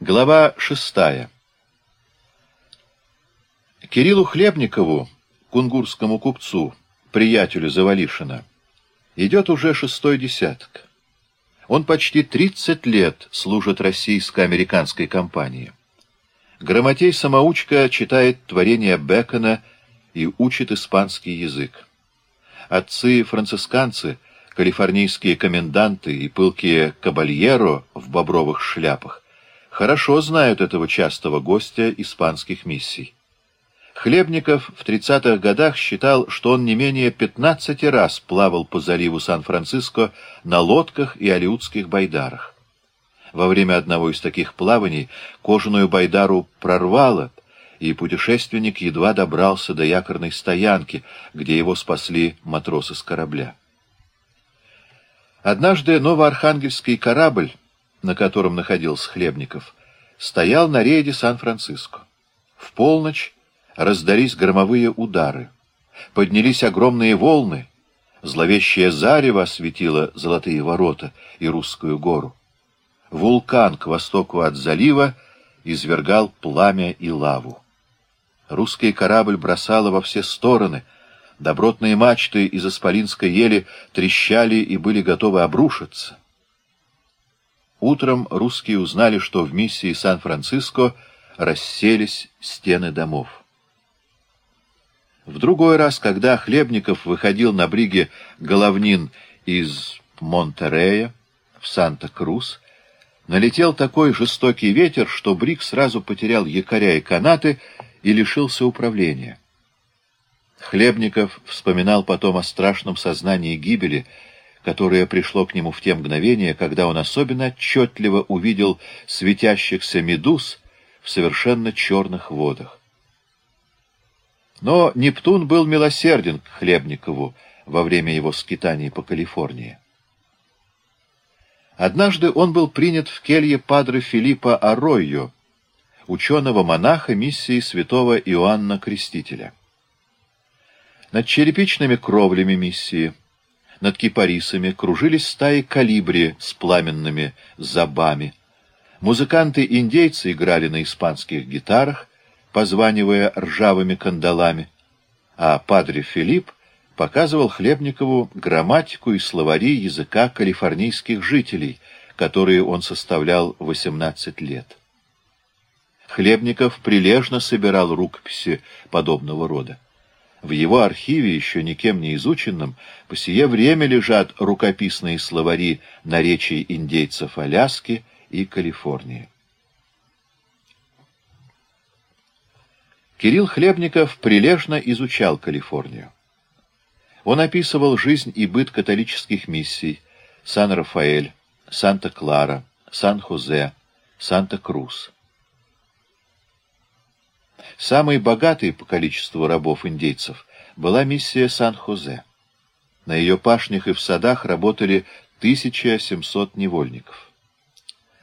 Глава шестая. Кириллу Хлебникову, кунгурскому купцу, приятелю Завалишина, идет уже шестой десяток. Он почти 30 лет служит российско-американской компании. Грамотей-самоучка читает творения Бекона и учит испанский язык. Отцы-францисканцы, калифорнийские коменданты и пылкие кабальеро в бобровых шляпах хорошо знают этого частого гостя испанских миссий. Хлебников в 30-х годах считал, что он не менее 15 раз плавал по заливу Сан-Франциско на лодках и алиутских байдарах. Во время одного из таких плаваний кожаную байдару прорвало, и путешественник едва добрался до якорной стоянки, где его спасли матросы с корабля. Однажды новоархангельский корабль на котором находился Хлебников, стоял на рейде Сан-Франциско. В полночь раздались громовые удары. Поднялись огромные волны. Зловещее зарево осветило золотые ворота и русскую гору. Вулкан к востоку от залива извергал пламя и лаву. Русский корабль бросало во все стороны. Добротные мачты из исполинской ели трещали и были готовы обрушиться. Утром русские узнали, что в миссии Сан-Франциско расселись стены домов. В другой раз, когда Хлебников выходил на бриге Головнин из Монтерея в Санта-Крус, налетел такой жестокий ветер, что бриг сразу потерял якоря и канаты и лишился управления. Хлебников вспоминал потом о страшном сознании гибели, которое пришло к нему в те мгновения, когда он особенно отчетливо увидел светящихся медуз в совершенно черных водах. Но Нептун был милосерден к Хлебникову во время его скитаний по Калифорнии. Однажды он был принят в келье падре Филиппа Аройо, ученого-монаха миссии святого Иоанна Крестителя. Над черепичными кровлями миссии – над кипарисами кружились стаи калибри с пламенными забами. Музыканты-индейцы играли на испанских гитарах, позванивая ржавыми кандалами, а падре Филипп показывал Хлебникову грамматику и словари языка калифорнийских жителей, которые он составлял 18 лет. Хлебников прилежно собирал рукописи подобного рода. В его архиве, еще никем не изученном, по сие время лежат рукописные словари наречий индейцев Аляски и Калифорнии. Кирилл Хлебников прилежно изучал Калифорнию. Он описывал жизнь и быт католических миссий Сан-Рафаэль, Санта-Клара, Сан-Хозе, Санта-Крус. Самой богатой по количеству рабов-индейцев была миссия Сан-Хозе. На ее пашнях и в садах работали 1700 невольников.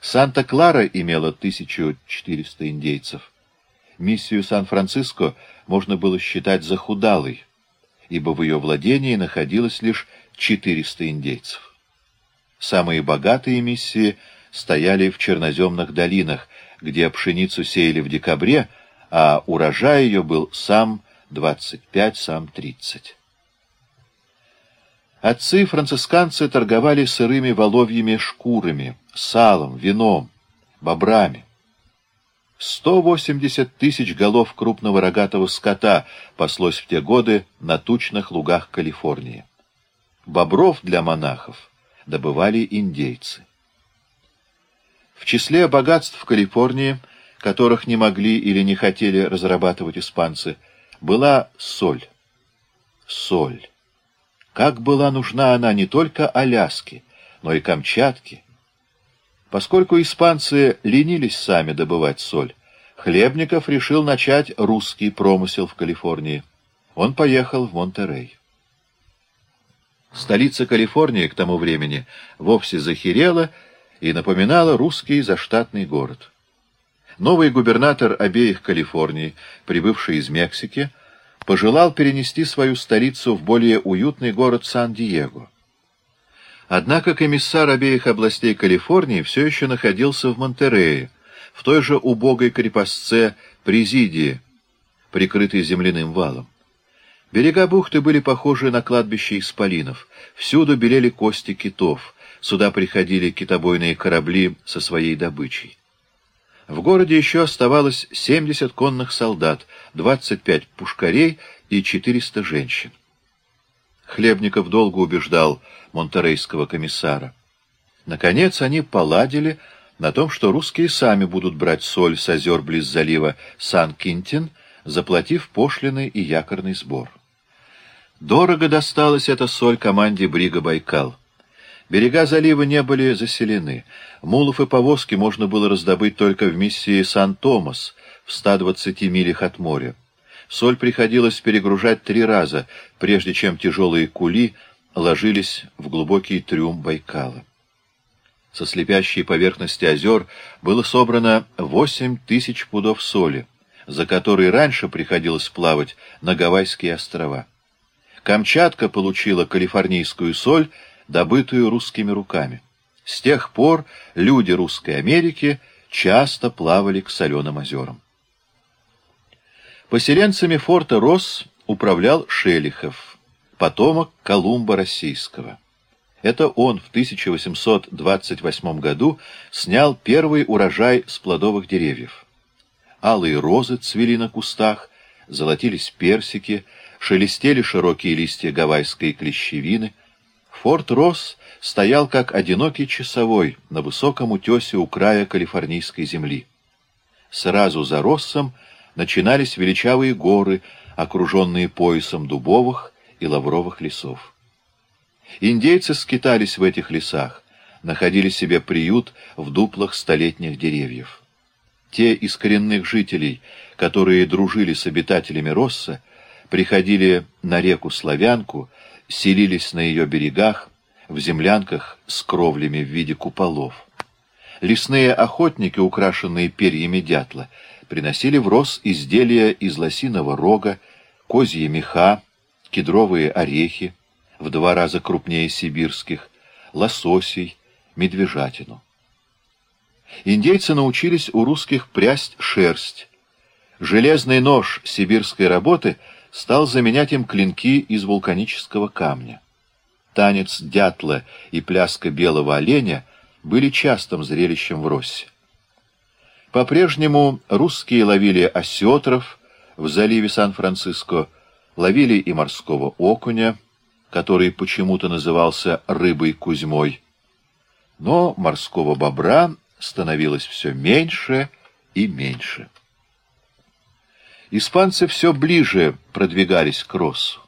Санта-Клара имела 1400 индейцев. Миссию Сан-Франциско можно было считать захудалой, ибо в ее владении находилось лишь 400 индейцев. Самые богатые миссии стояли в черноземных долинах, где пшеницу сеяли в декабре, а урожай ее был сам 25, сам 30. Отцы-францисканцы торговали сырыми воловьими шкурами, салом, вином, бобрами. 180 тысяч голов крупного рогатого скота паслось в те годы на тучных лугах Калифорнии. Бобров для монахов добывали индейцы. В числе богатств Калифорнии – которых не могли или не хотели разрабатывать испанцы, была соль. Соль. Как была нужна она не только Аляске, но и Камчатке. Поскольку испанцы ленились сами добывать соль, Хлебников решил начать русский промысел в Калифорнии. Он поехал в Монтерей. Столица Калифорнии к тому времени вовсе захерела и напоминала русский заштатный город. Новый губернатор обеих Калифорний, прибывший из Мексики, пожелал перенести свою столицу в более уютный город Сан-Диего. Однако комиссар обеих областей Калифорнии все еще находился в Монтерее, в той же убогой крепостце Президии, прикрытой земляным валом. Берега бухты были похожи на кладбище исполинов. Всюду белели кости китов. Сюда приходили китобойные корабли со своей добычей. В городе еще оставалось 70 конных солдат, 25 пушкарей и 400 женщин. Хлебников долго убеждал монтерейского комиссара. Наконец они поладили на том, что русские сами будут брать соль с озер близ залива Сан-Кинтин, заплатив пошлины и якорный сбор. Дорого досталась эта соль команде Брига «Байкал». Берега залива не были заселены. Мулов и повозки можно было раздобыть только в миссии Сан-Томас в 120 милях от моря. Соль приходилось перегружать три раза, прежде чем тяжелые кули ложились в глубокий трюм Байкала. Со слепящей поверхности озер было собрано 8 тысяч пудов соли, за которые раньше приходилось плавать на Гавайские острова. Камчатка получила калифорнийскую соль, добытую русскими руками. С тех пор люди Русской Америки часто плавали к соленым озерам. Поселенцами форта Росс управлял Шелихов, потомок Колумба Российского. Это он в 1828 году снял первый урожай с плодовых деревьев. Алые розы цвели на кустах, золотились персики, шелестели широкие листья гавайской клещевины. Форт Росс стоял как одинокий часовой на высоком утесе у края калифорнийской земли. Сразу за Россом начинались величавые горы, окруженные поясом дубовых и лавровых лесов. Индейцы скитались в этих лесах, находили себе приют в дуплах столетних деревьев. Те из коренных жителей, которые дружили с обитателями Росса, приходили на реку Славянку, селились на ее берегах, в землянках с кровлями в виде куполов. Лесные охотники, украшенные перьями дятла, приносили в роз изделия из лосиного рога, козьи меха, кедровые орехи, в два раза крупнее сибирских, лососей, медвежатину. Индейцы научились у русских прясть шерсть. Железный нож сибирской работы стал заменять им клинки из вулканического камня. Танец дятла и пляска белого оленя были частым зрелищем в Россе. По-прежнему русские ловили осетров в заливе Сан-Франциско, ловили и морского окуня, который почему-то назывался рыбой Кузьмой. Но морского бобра становилось все меньше и меньше. Испанцы все ближе продвигались к Россу.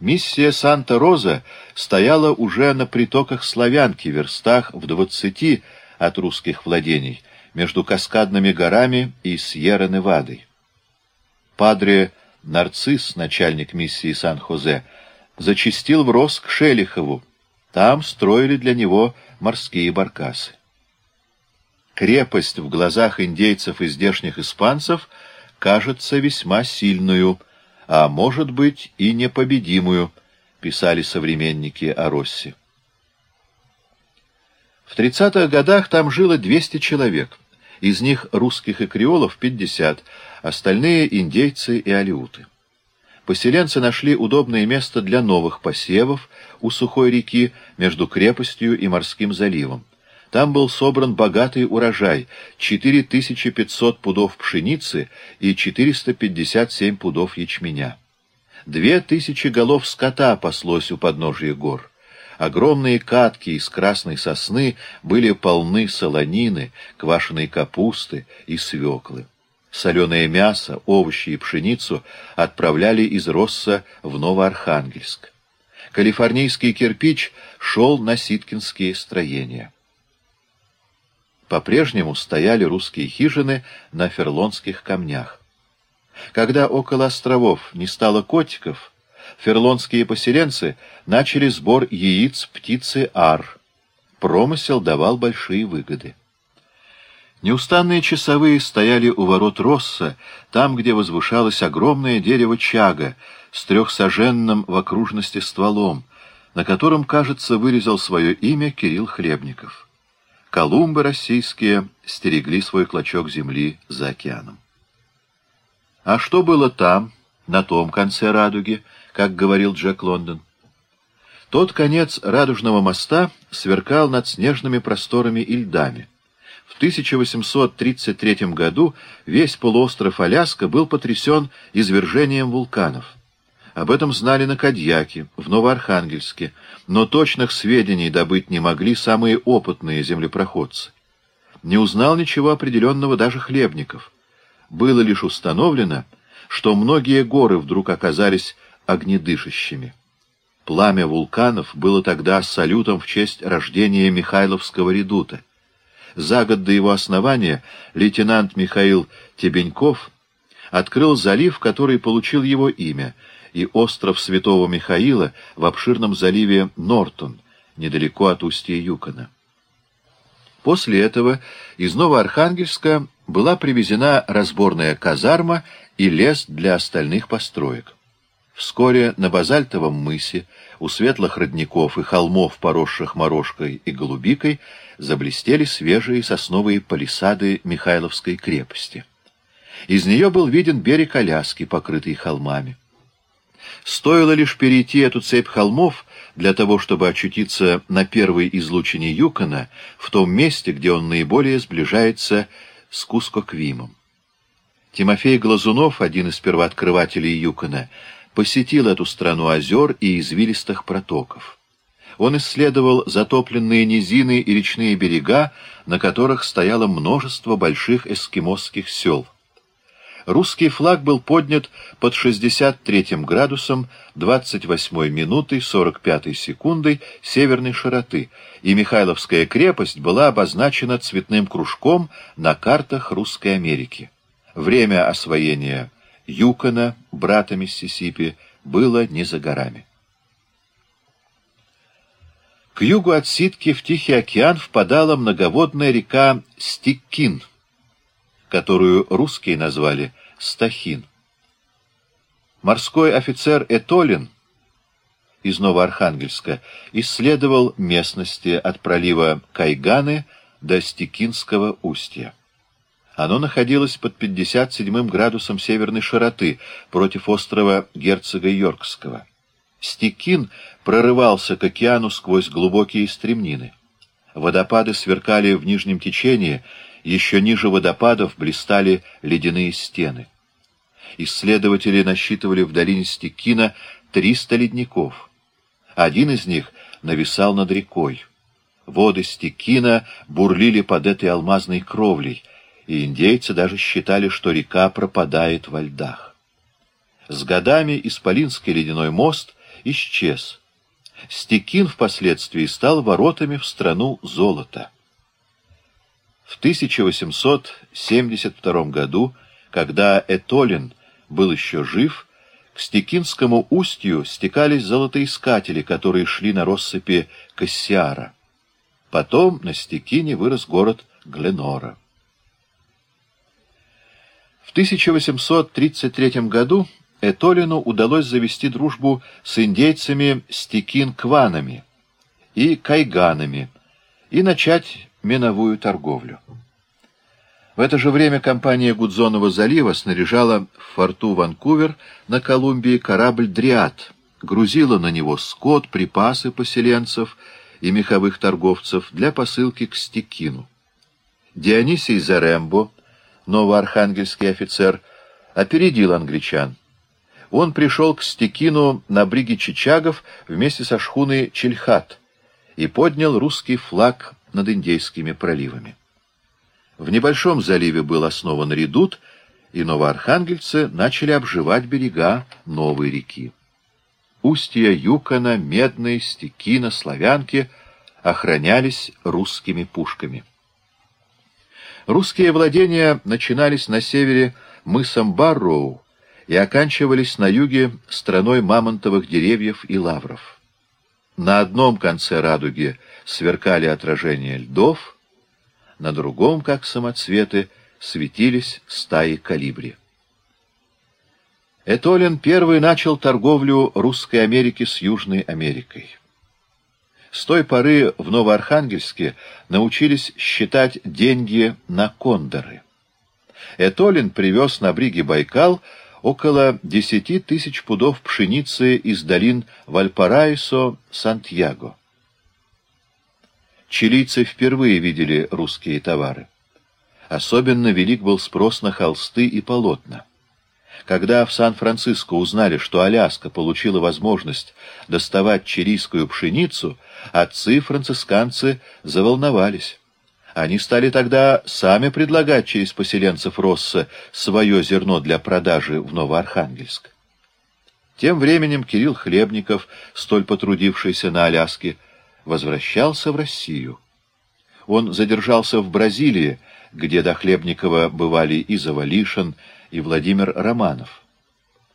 Миссия Санта-Роза стояла уже на притоках Славянки, верстах в двадцати от русских владений, между Каскадными горами и Сьерра-Невадой. Падре Нарцисс, начальник миссии Сан-Хозе, зачастил в Рос к Шелихову. Там строили для него морские баркасы. Крепость в глазах индейцев и здешних испанцев кажется весьма сильную, а может быть и непобедимую, писали современники о Росси. В 30-х годах там жило 200 человек — из них русских и креолов 50, остальные индейцы и алиуты. Поселенцы нашли удобное место для новых посевов у сухой реки между крепостью и морским заливом. Там был собран богатый урожай — 4500 пудов пшеницы и 457 пудов ячменя. Две тысячи голов скота паслось у подножия гор. Огромные катки из красной сосны были полны солонины, квашеной капусты и свеклы. Соленое мясо, овощи и пшеницу отправляли из Росса в Новоархангельск. Калифорнийский кирпич шел на ситкинские строения. По-прежнему стояли русские хижины на ферлонских камнях. Когда около островов не стало котиков, ферлонские поселенцы начали сбор яиц птицы ар. Промысел давал большие выгоды. Неустанные часовые стояли у ворот Росса, там, где возвышалось огромное дерево чага с трехсоженным в окружности стволом, на котором, кажется, вырезал свое имя Кирилл Хлебников. Колумбы российские стерегли свой клочок земли за океаном. А что было там, на том конце радуги, как говорил Джек Лондон? Тот конец радужного моста сверкал над снежными просторами и льдами. В 1833 году весь полуостров Аляска был потрясен извержением вулканов. Об этом знали на Кадьяке, в Новоархангельске, но точных сведений добыть не могли самые опытные землепроходцы. Не узнал ничего определенного даже Хлебников. Было лишь установлено, что многие горы вдруг оказались огнедышащими. Пламя вулканов было тогда салютом в честь рождения Михайловского редута. За год до его основания лейтенант Михаил Тебеньков открыл залив, который получил его имя, и остров Святого Михаила в обширном заливе Нортон, недалеко от устья Юкона. После этого из Новоархангельска была привезена разборная казарма и лес для остальных построек. Вскоре на базальтовом мысе, у светлых родников и холмов, поросших морожкой и голубикой, заблестели свежие сосновые палисады Михайловской крепости. Из нее был виден берег Аляски, покрытый холмами. Стоило лишь перейти эту цепь холмов для того, чтобы очутиться на первой излучине Юкона, в том месте, где он наиболее сближается с Кускоквимом. Тимофей Глазунов, один из первооткрывателей Юкона, посетил эту страну озер и извилистых протоков. Он исследовал затопленные низины и речные берега, на которых стояло множество больших эскимосских сел. Русский флаг был поднят под 63 градусом 28 минутой 45 секундой северной широты, и Михайловская крепость была обозначена цветным кружком на картах Русской Америки. Время освоения Юкона, брата Миссисипи, было не за горами. К югу от Ситки в Тихий океан впадала многоводная река Стиккин, которую русские назвали Стахин. Морской офицер Этолин из Новоархангельска исследовал местности от пролива Кайганы до Стикинского устья. Оно находилось под 57 градусом северной широты против острова герцога Йоркского. Стекин прорывался к океану сквозь глубокие стремнины. Водопады сверкали в нижнем течении, еще ниже водопадов блистали ледяные стены. Исследователи насчитывали в долине Стекина 300 ледников. Один из них нависал над рекой. Воды Стекина бурлили под этой алмазной кровлей — и индейцы даже считали, что река пропадает во льдах. С годами Исполинский ледяной мост исчез. Стекин впоследствии стал воротами в страну золота. В 1872 году, когда Этолин был еще жив, к Стекинскому устью стекались золотоискатели, которые шли на россыпи Кассиара. Потом на Стекине вырос город Гленора. В 1833 году Этолину удалось завести дружбу с индейцами Стекин-Кванами и Кайганами и начать миновую торговлю. В это же время компания Гудзонова залива снаряжала в форту Ванкувер на Колумбии корабль «Дриад», грузила на него скот, припасы поселенцев и меховых торговцев для посылки к Стекину. Дионисий Зарембо новоархангельский офицер, опередил англичан. Он пришел к Стекину на бриге Чичагов вместе со шхуной Чельхат и поднял русский флаг над Индейскими проливами. В небольшом заливе был основан редут, и новоархангельцы начали обживать берега новой реки. Устья Юкона, Медной, Стекина, Славянки охранялись русскими пушками. Русские владения начинались на севере мысом Барроу и оканчивались на юге страной мамонтовых деревьев и лавров. На одном конце радуги сверкали отражения льдов, на другом, как самоцветы, светились стаи калибри. Этолин первый начал торговлю Русской Америки с Южной Америкой. С той поры в Новоархангельске научились считать деньги на кондоры. Этолин привез на бриге Байкал около десяти тысяч пудов пшеницы из долин Вальпараисо, Сантьяго. Чилийцы впервые видели русские товары. Особенно велик был спрос на холсты и полотна. Когда в Сан-Франциско узнали, что Аляска получила возможность доставать чилийскую пшеницу, отцы-францисканцы заволновались. Они стали тогда сами предлагать через поселенцев Росса свое зерно для продажи в Новоархангельск. Тем временем Кирилл Хлебников, столь потрудившийся на Аляске, возвращался в Россию. Он задержался в Бразилии, где до Хлебникова бывали и Завалишин, и Владимир Романов.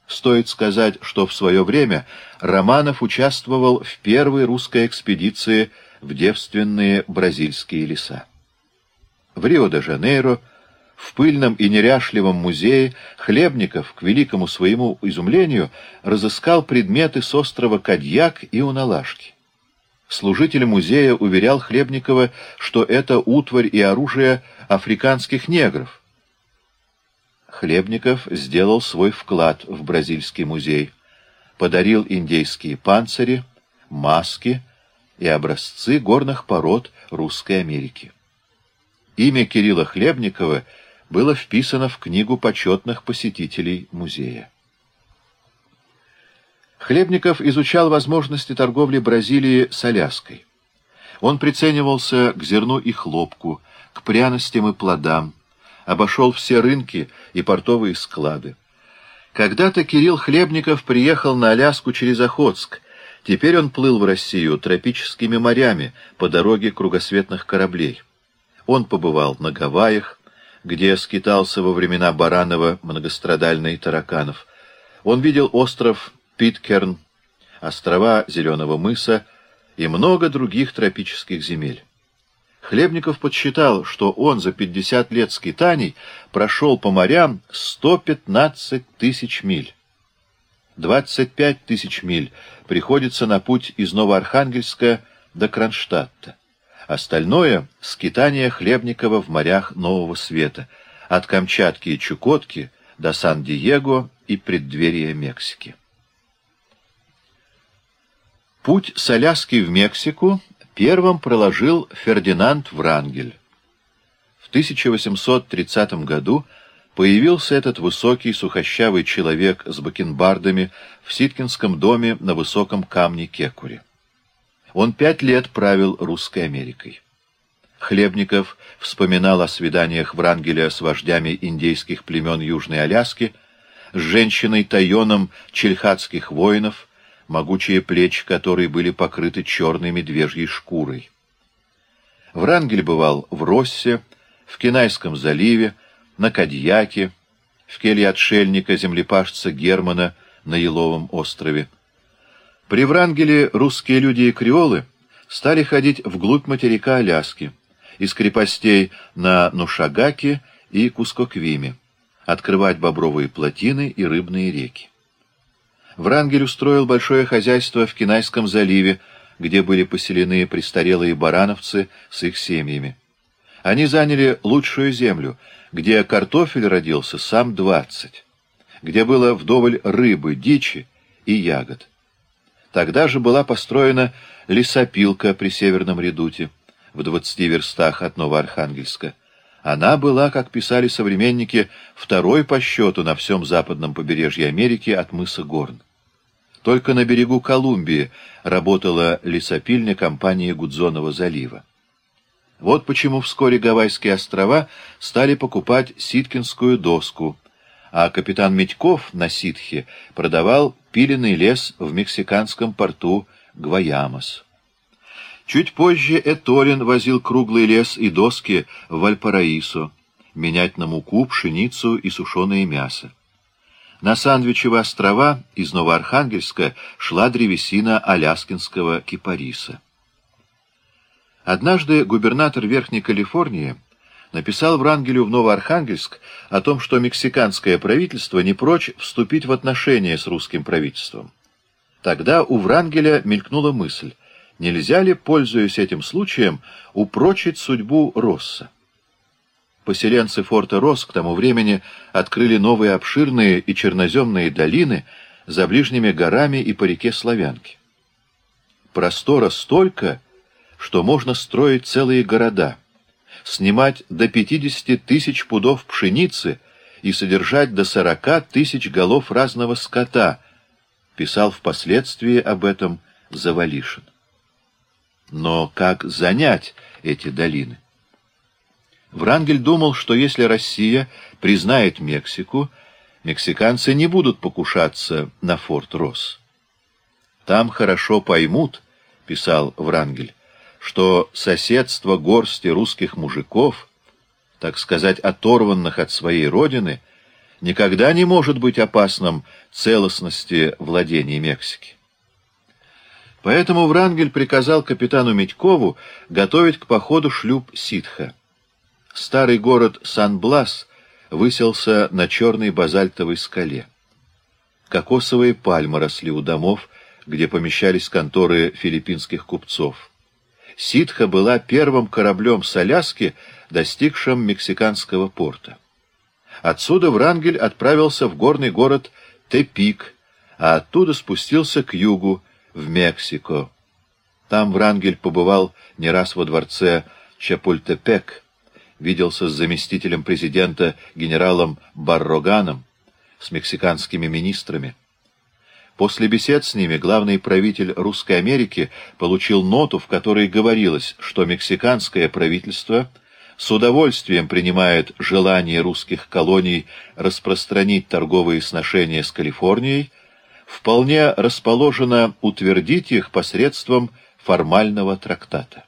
Стоит сказать, что в свое время Романов участвовал в первой русской экспедиции в девственные бразильские леса. В Рио-де-Жанейро, в пыльном и неряшливом музее, Хлебников, к великому своему изумлению, разыскал предметы с острова Кадьяк и Уналашки. Служитель музея уверял Хлебникова, что это утварь и оружие африканских негров. Хлебников сделал свой вклад в бразильский музей, подарил индейские панцири, маски и образцы горных пород Русской Америки. Имя Кирилла Хлебникова было вписано в книгу почетных посетителей музея. Хлебников изучал возможности торговли Бразилии с Аляской. Он приценивался к зерну и хлопку, к пряностям и плодам, обошел все рынки и портовые склады. Когда-то Кирилл Хлебников приехал на Аляску через Охотск, теперь он плыл в Россию тропическими морями по дороге кругосветных кораблей. Он побывал на Гавайях, где скитался во времена Баранова многострадальный тараканов. Он видел остров Питкерн, острова Зеленого мыса и много других тропических земель. Хлебников подсчитал, что он за 50 лет скитаний прошел по морям 115 тысяч миль. 25 тысяч миль приходится на путь из Новоархангельска до Кронштадта. Остальное — скитание Хлебникова в морях Нового Света, от Камчатки и Чукотки до Сан-Диего и преддверия Мексики. Путь с Аляски в Мексику первым проложил Фердинанд Врангель. В 1830 году появился этот высокий сухощавый человек с бакенбардами в Ситкинском доме на высоком камне Кекуре. Он пять лет правил Русской Америкой. Хлебников вспоминал о свиданиях Врангеля с вождями индейских племен Южной Аляски, с женщиной Тайоном чельхатских воинов, могучие плечи которой были покрыты черной медвежьей шкурой. Врангель бывал в Россе, в Кинайском заливе, на Кадьяке, в келье отшельника землепашца Германа на Еловом острове. При Врангеле русские люди и креолы стали ходить вглубь материка Аляски, из крепостей на Нушагаке и Кускоквиме, открывать бобровые плотины и рыбные реки. Врангель устроил большое хозяйство в Кинайском заливе, где были поселены престарелые барановцы с их семьями. Они заняли лучшую землю, где картофель родился сам двадцать, где было вдоволь рыбы, дичи и ягод. Тогда же была построена лесопилка при Северном редуте, в двадцати верстах от Новоархангельска. Она была, как писали современники, второй по счету на всем западном побережье Америки от мыса Горн. Только на берегу Колумбии работала лесопильня компании Гудзонова залива. Вот почему вскоре Гавайские острова стали покупать ситкинскую доску, а капитан Медьков на ситхе продавал пиленный лес в мексиканском порту Гваямос. Чуть позже Эторин возил круглый лес и доски в Вальпараисо, менять на муку, пшеницу и сушеное мясо. На Сандвичевы острова из Новоархангельска шла древесина аляскинского кипариса. Однажды губернатор Верхней Калифорнии написал Врангелю в Новоархангельск о том, что мексиканское правительство не прочь вступить в отношения с русским правительством. Тогда у Врангеля мелькнула мысль, нельзя ли, пользуясь этим случаем, упрочить судьбу Росса. Поселенцы форта Росс к тому времени открыли новые обширные и черноземные долины за ближними горами и по реке Славянки. Простора столько, что можно строить целые города, снимать до 50 тысяч пудов пшеницы и содержать до 40 тысяч голов разного скота, писал впоследствии об этом Завалишин. Но как занять эти долины? Врангель думал, что если Россия признает Мексику, мексиканцы не будут покушаться на форт Росс. «Там хорошо поймут», — писал Врангель, «что соседство горсти русских мужиков, так сказать, оторванных от своей родины, никогда не может быть опасным целостности владений Мексики». Поэтому Врангель приказал капитану Медькову готовить к походу шлюп ситха. Старый город Сан-Блас выселся на черной базальтовой скале. Кокосовые пальмы росли у домов, где помещались конторы филиппинских купцов. Ситха была первым кораблем с Аляски, достигшим мексиканского порта. Отсюда Врангель отправился в горный город Тепик, а оттуда спустился к югу, в Мексико. Там Врангель побывал не раз во дворце Чапультепек, виделся с заместителем президента генералом Барроганом, с мексиканскими министрами. После бесед с ними главный правитель Русской Америки получил ноту, в которой говорилось, что мексиканское правительство с удовольствием принимает желание русских колоний распространить торговые сношения с Калифорнией, вполне расположено утвердить их посредством формального трактата.